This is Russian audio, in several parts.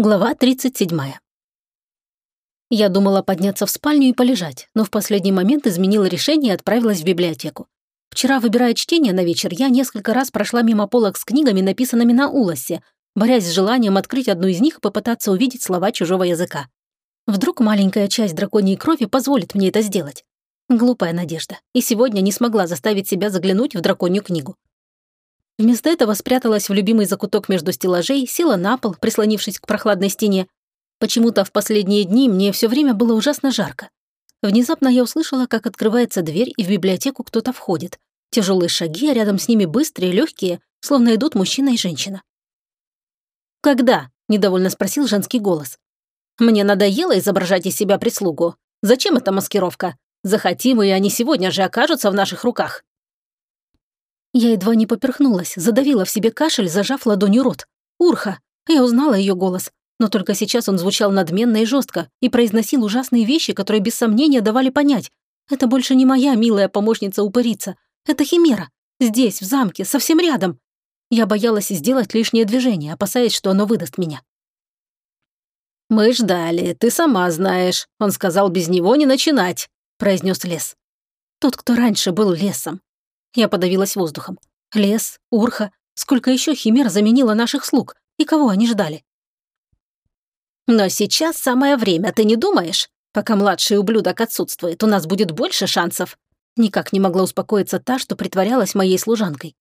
Глава 37. Я думала подняться в спальню и полежать, но в последний момент изменила решение и отправилась в библиотеку. Вчера, выбирая чтение на вечер, я несколько раз прошла мимо полок с книгами, написанными на улосе, борясь с желанием открыть одну из них и попытаться увидеть слова чужого языка. Вдруг маленькая часть драконьей крови позволит мне это сделать. Глупая надежда. И сегодня не смогла заставить себя заглянуть в драконью книгу. Вместо этого спряталась в любимый закуток между стеллажей, села на пол, прислонившись к прохладной стене. Почему-то в последние дни мне все время было ужасно жарко. Внезапно я услышала, как открывается дверь, и в библиотеку кто-то входит. Тяжелые шаги, а рядом с ними быстрые, легкие, словно идут мужчина и женщина. «Когда?» – недовольно спросил женский голос. «Мне надоело изображать из себя прислугу. Зачем эта маскировка? Захотим, и они сегодня же окажутся в наших руках». Я едва не поперхнулась, задавила в себе кашель, зажав ладонью рот. «Урха!» Я узнала ее голос, но только сейчас он звучал надменно и жестко и произносил ужасные вещи, которые без сомнения давали понять. Это больше не моя милая помощница-упырица. Это Химера. Здесь, в замке, совсем рядом. Я боялась сделать лишнее движение, опасаясь, что оно выдаст меня. «Мы ждали, ты сама знаешь. Он сказал без него не начинать», — произнес лес. Тот, кто раньше был лесом. Я подавилась воздухом. Лес, Урха, сколько еще химер заменила наших слуг, и кого они ждали? Но сейчас самое время, ты не думаешь? Пока младший ублюдок отсутствует, у нас будет больше шансов. Никак не могла успокоиться та, что притворялась моей служанкой.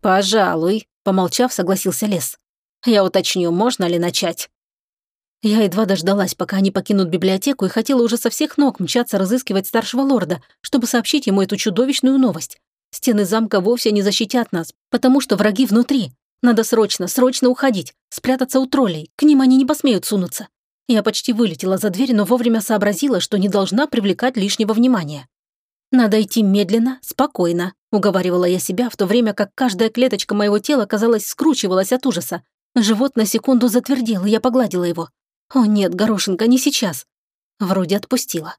«Пожалуй», — помолчав, согласился Лес. «Я уточню, можно ли начать?» Я едва дождалась, пока они покинут библиотеку, и хотела уже со всех ног мчаться разыскивать старшего лорда, чтобы сообщить ему эту чудовищную новость. Стены замка вовсе не защитят нас, потому что враги внутри. Надо срочно, срочно уходить, спрятаться у троллей, к ним они не посмеют сунуться. Я почти вылетела за дверь, но вовремя сообразила, что не должна привлекать лишнего внимания. «Надо идти медленно, спокойно», — уговаривала я себя, в то время как каждая клеточка моего тела, казалось, скручивалась от ужаса. Живот на секунду затвердел, и я погладила его. О нет, горошинка, не сейчас. Вроде отпустила.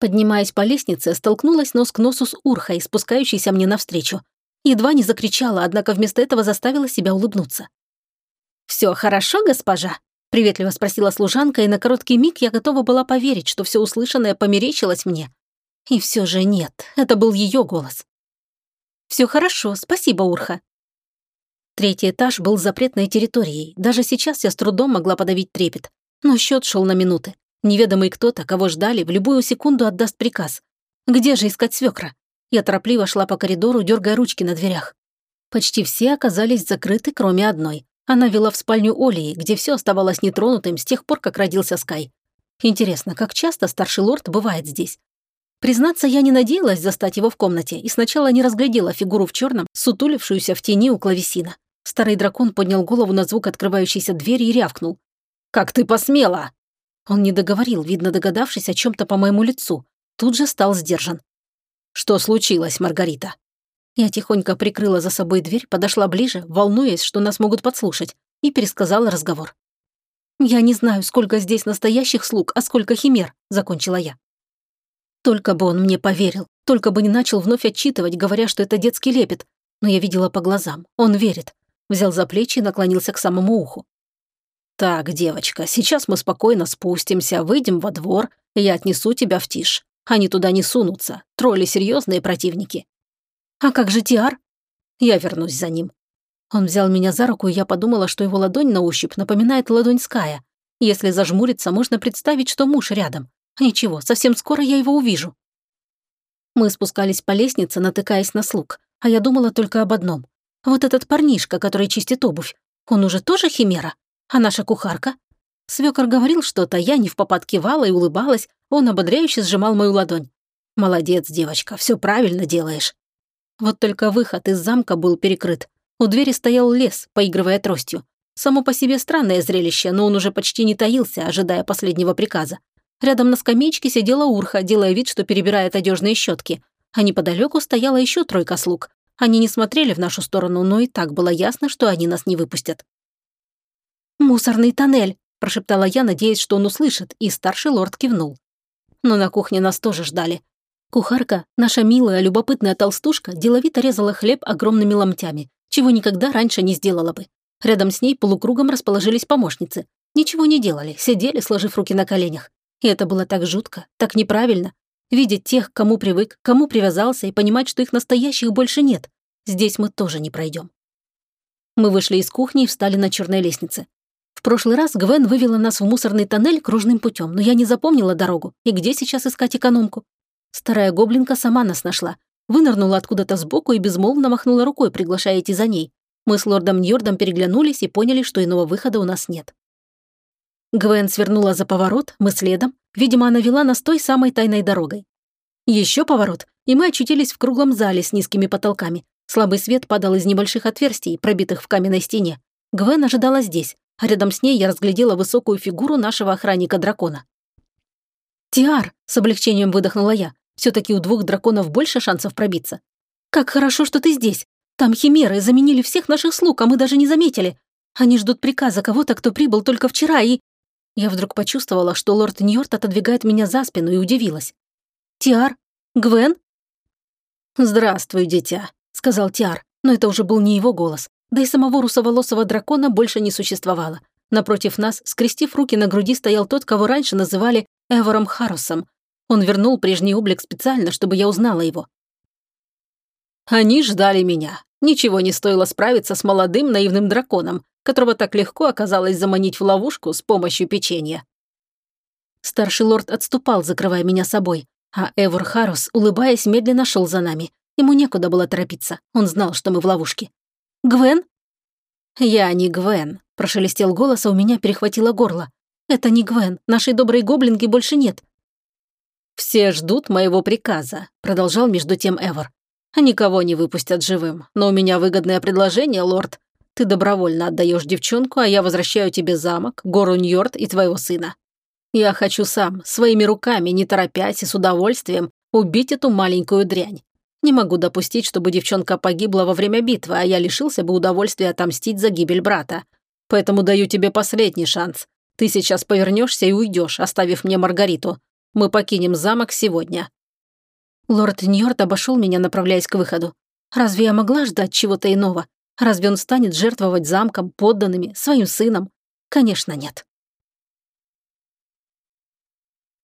Поднимаясь по лестнице, столкнулась нос к носу с Урхой, спускающейся мне навстречу. Едва не закричала, однако вместо этого заставила себя улыбнуться. «Все хорошо, госпожа?» — приветливо спросила служанка, и на короткий миг я готова была поверить, что все услышанное померещилось мне. И все же нет, это был ее голос. Все хорошо, спасибо, Урха», Третий этаж был запретной территорией. Даже сейчас я с трудом могла подавить трепет. Но счет шел на минуты. Неведомый кто-то, кого ждали, в любую секунду отдаст приказ. Где же искать свекра? Я торопливо шла по коридору, дергая ручки на дверях. Почти все оказались закрыты, кроме одной. Она вела в спальню Олии, где все оставалось нетронутым с тех пор, как родился Скай. Интересно, как часто старший лорд бывает здесь? Признаться, я не надеялась застать его в комнате и сначала не разглядела фигуру в черном, сутулившуюся в тени у клавесина. Старый дракон поднял голову на звук открывающейся двери и рявкнул. «Как ты посмела?» Он не договорил, видно догадавшись о чем-то по моему лицу. Тут же стал сдержан. «Что случилось, Маргарита?» Я тихонько прикрыла за собой дверь, подошла ближе, волнуясь, что нас могут подслушать, и пересказала разговор. «Я не знаю, сколько здесь настоящих слуг, а сколько химер», — закончила я. Только бы он мне поверил, только бы не начал вновь отчитывать, говоря, что это детский лепет. Но я видела по глазам, он верит взял за плечи и наклонился к самому уху. «Так, девочка, сейчас мы спокойно спустимся, выйдем во двор, и я отнесу тебя в тишь. Они туда не сунутся, тролли серьезные противники». «А как же Тиар?» «Я вернусь за ним». Он взял меня за руку, и я подумала, что его ладонь на ощупь напоминает ладонь Ская. Если зажмуриться, можно представить, что муж рядом. Ничего, совсем скоро я его увижу. Мы спускались по лестнице, натыкаясь на слуг, а я думала только об одном. Вот этот парнишка, который чистит обувь, он уже тоже химера? А наша кухарка? Свёкор говорил что-то, я не в попад кивала и улыбалась, он ободряюще сжимал мою ладонь. «Молодец, девочка, все правильно делаешь». Вот только выход из замка был перекрыт. У двери стоял лес, поигрывая тростью. Само по себе странное зрелище, но он уже почти не таился, ожидая последнего приказа. Рядом на скамеечке сидела Урха, делая вид, что перебирает одежные щетки, а неподалеку стояла еще тройка слуг. Они не смотрели в нашу сторону, но и так было ясно, что они нас не выпустят. «Мусорный тоннель», – прошептала я, надеясь, что он услышит, и старший лорд кивнул. Но на кухне нас тоже ждали. Кухарка, наша милая, любопытная толстушка, деловито резала хлеб огромными ломтями, чего никогда раньше не сделала бы. Рядом с ней полукругом расположились помощницы. Ничего не делали, сидели, сложив руки на коленях. И это было так жутко, так неправильно. Видеть тех, кому привык, кому привязался, и понимать, что их настоящих больше нет. Здесь мы тоже не пройдем. Мы вышли из кухни и встали на черной лестнице. В прошлый раз Гвен вывела нас в мусорный тоннель кружным путем, но я не запомнила дорогу. И где сейчас искать экономку? Старая гоблинка сама нас нашла. Вынырнула откуда-то сбоку и безмолвно махнула рукой, приглашая идти за ней. Мы с лордом Ньордом переглянулись и поняли, что иного выхода у нас нет. Гвен свернула за поворот, мы следом. Видимо, она вела нас той самой тайной дорогой. Еще поворот, и мы очутились в круглом зале с низкими потолками. Слабый свет падал из небольших отверстий, пробитых в каменной стене. Гвен ожидала здесь, а рядом с ней я разглядела высокую фигуру нашего охранника-дракона. «Тиар!» – с облегчением выдохнула я. все таки у двух драконов больше шансов пробиться. «Как хорошо, что ты здесь! Там химеры заменили всех наших слуг, а мы даже не заметили. Они ждут приказа кого-то, кто прибыл только вчера, и...» Я вдруг почувствовала, что лорд Ньорт отодвигает меня за спину и удивилась. «Тиар? Гвен?» «Здравствуй, дитя», — сказал Тиар, но это уже был не его голос. Да и самого русоволосого дракона больше не существовало. Напротив нас, скрестив руки на груди, стоял тот, кого раньше называли Эвором Харросом. Он вернул прежний облик специально, чтобы я узнала его. Они ждали меня. Ничего не стоило справиться с молодым наивным драконом, которого так легко оказалось заманить в ловушку с помощью печенья. Старший лорд отступал, закрывая меня собой, а Эвор Харрос, улыбаясь, медленно шел за нами. Ему некуда было торопиться, он знал, что мы в ловушке. «Гвен?» «Я не Гвен», – прошелестел голос, а у меня перехватило горло. «Это не Гвен, нашей доброй гоблинки больше нет». «Все ждут моего приказа», – продолжал между тем Эвор. «Никого не выпустят живым, но у меня выгодное предложение, лорд. Ты добровольно отдаешь девчонку, а я возвращаю тебе замок, гору Ньорд и твоего сына. Я хочу сам, своими руками, не торопясь и с удовольствием, убить эту маленькую дрянь. Не могу допустить, чтобы девчонка погибла во время битвы, а я лишился бы удовольствия отомстить за гибель брата. Поэтому даю тебе последний шанс. Ты сейчас повернешься и уйдешь, оставив мне Маргариту. Мы покинем замок сегодня». Лорд Ньорд обошел меня, направляясь к выходу. Разве я могла ждать чего-то иного? Разве он станет жертвовать замком, подданными, своим сыном? Конечно, нет.